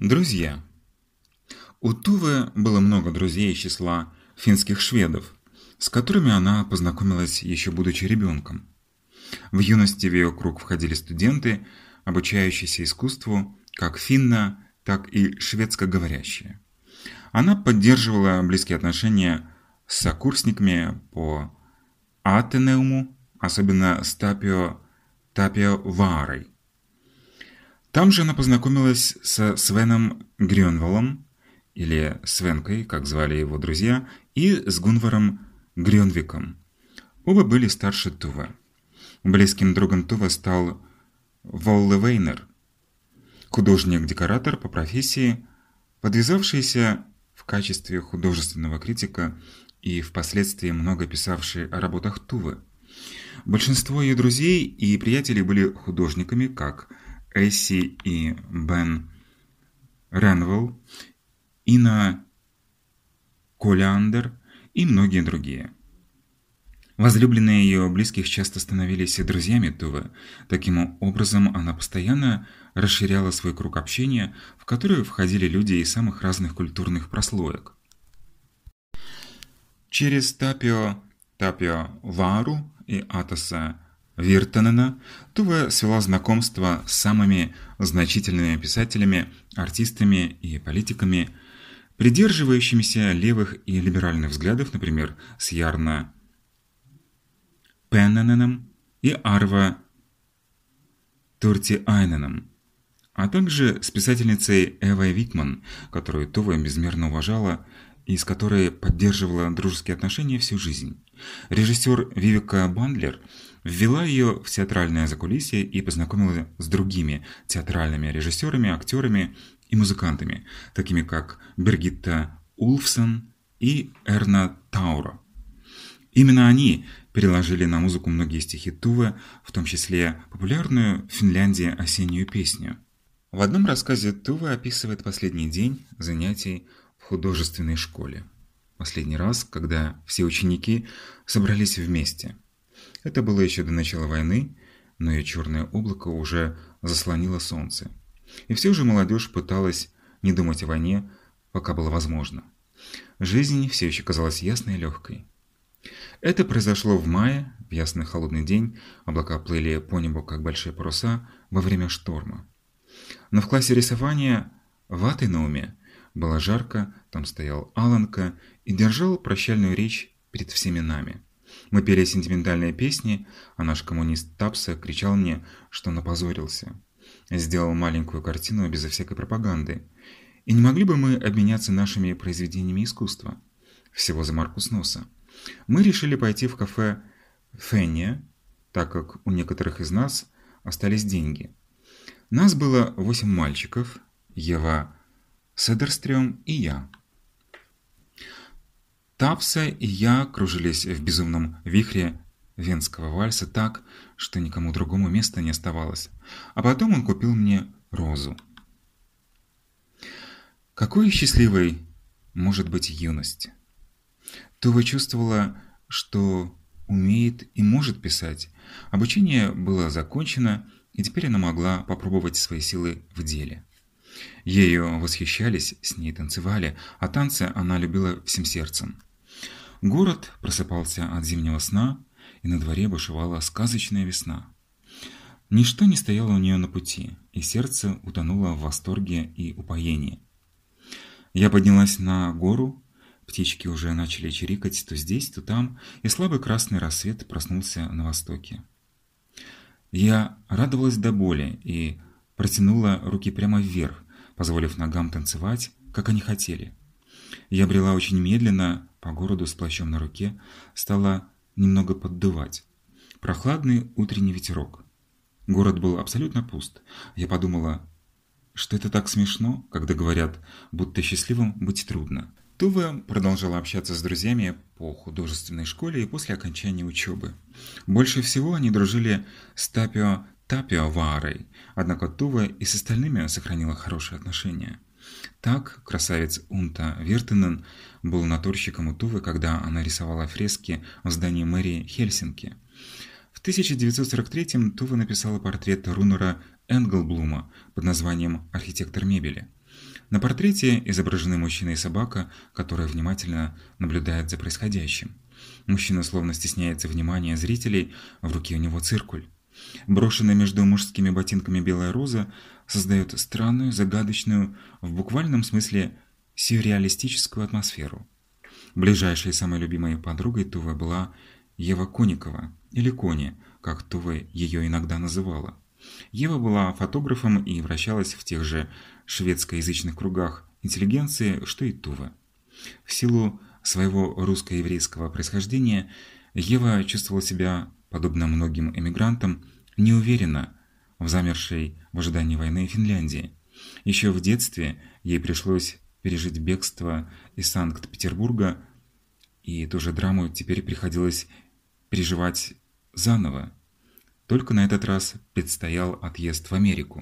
Друзья. У Тувы было много друзей из числа финских шведов, с которыми она познакомилась еще будучи ребенком. В юности в ее круг входили студенты, обучающиеся искусству как финно, так и шведскоговорящие. Она поддерживала близкие отношения с сокурсниками по Атенеуму, особенно с Тапио, Тапио Варой. Там же она познакомилась со Свеном Грёнволом, или Свенкой, как звали его друзья, и с Гунваром Грёнвиком. Оба были старше Тува. Близким другом Тува стал Волле Вейнер, художник-декоратор по профессии, подвязавшийся в качестве художественного критика и впоследствии много писавший о работах Тувы. Большинство ее друзей и приятелей были художниками, как Эсси и Бен Ренвелл, Ина Коляндер и многие другие. Возлюбленные ее близких часто становились друзьями Тувы. Таким образом, она постоянно расширяла свой круг общения, в который входили люди из самых разных культурных прослоек. Через Тапио, Тапио Вару и Атаса Виртанена Тува свела знакомство с самыми значительными писателями, артистами и политиками, придерживающимися левых и либеральных взглядов, например, с Ярна Пеннененом и Арва Туртиайненом, а также с писательницей Эвой Викман, которую Тува безмерно уважала и с которой поддерживала дружеские отношения всю жизнь. Режиссер Вивека Бандлер – ввела ее в театральное закулисье и познакомила с другими театральными режиссерами, актерами и музыкантами, такими как Бергитта Улфсон и Эрна Тауро. Именно они переложили на музыку многие стихи Тувы, в том числе популярную в Финляндии осеннюю песню. В одном рассказе Тува описывает последний день занятий в художественной школе. Последний раз, когда все ученики собрались вместе – это было еще до начала войны, но и черное облако уже заслонило солнце. И все же молодежь пыталась не думать о войне, пока было возможно. Жизнь все еще казалась ясной и легкой. Это произошло в мае, в ясный холодный день, облака плыли по небу, как большие паруса, во время шторма. Но в классе рисования в Атенауме было жарко, там стоял Аланка и держал прощальную речь перед всеми нами. Мы пели сентиментальные песни, а наш коммунист Тапса кричал мне, что напозорился. Сделал маленькую картину безо всякой пропаганды. И не могли бы мы обменяться нашими произведениями искусства? Всего за марку сноса. Мы решили пойти в кафе Фенния, так как у некоторых из нас остались деньги. Нас было восемь мальчиков, Ева Седерстрём и я. Тапса и я кружились в безумном вихре венского вальса так, что никому другому места не оставалось. А потом он купил мне розу. Какой счастливой может быть юность? Тува чувствовала, что умеет и может писать. Обучение было закончено, и теперь она могла попробовать свои силы в деле. Ею восхищались, с ней танцевали, а танцы она любила всем сердцем. Город просыпался от зимнего сна, и на дворе бушевала сказочная весна. Ничто не стояло у нее на пути, и сердце утонуло в восторге и упоении. Я поднялась на гору, птички уже начали чирикать то здесь, то там, и слабый красный рассвет проснулся на востоке. Я радовалась до боли и протянула руки прямо вверх, позволив ногам танцевать, как они хотели. Я брела очень медленно по городу с плащом на руке, стала немного поддувать. Прохладный утренний ветерок. Город был абсолютно пуст. Я подумала, что это так смешно, когда говорят, будто счастливым быть трудно. Тува продолжала общаться с друзьями по художественной школе и после окончания учебы. Больше всего они дружили с Тапио Тапио Варой, однако Тува и с остальными сохранила хорошие отношения. Так, красавец Унта Вертенен был натурщиком у Тувы, когда она рисовала фрески в здании мэрии Хельсинки. В 1943-м Тува написала портрет Рунера Энглблума под названием «Архитектор мебели». На портрете изображены мужчина и собака, которая внимательно наблюдает за происходящим. Мужчина словно стесняется внимания зрителей, в руке у него циркуль. Брошенная между мужскими ботинками белая роза создает странную, загадочную, в буквальном смысле сюрреалистическую атмосферу. Ближайшей самой любимой подругой Тувы была Ева Коникова, или Кони, как Тува ее иногда называла. Ева была фотографом и вращалась в тех же шведскоязычных кругах интеллигенции, что и Тува. В силу своего русско-еврейского происхождения Ева чувствовала себя, подобно многим эмигрантам, неуверенно в замершей в ожидании войны Финляндии. Еще в детстве ей пришлось пережить бегство из Санкт-Петербурга, и ту же драму теперь приходилось переживать заново. Только на этот раз предстоял отъезд в Америку.